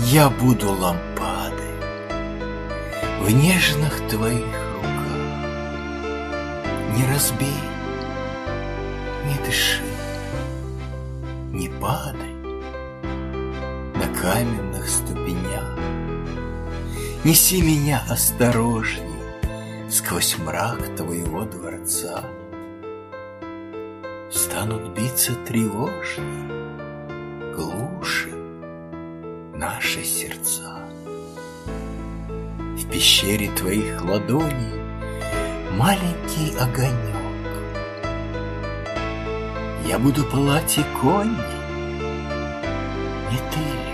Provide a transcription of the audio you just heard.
Я буду лампадой В нежных твоих руках. Не разбей, не дыши Не падай на каменных ступенях. Неси меня осторожней Сквозь мрак твоего дворца. Станут биться тревожней Глуше наши сердца В пещере твоих ладоней Маленький огонек Я буду пылать иконей Не ты ли?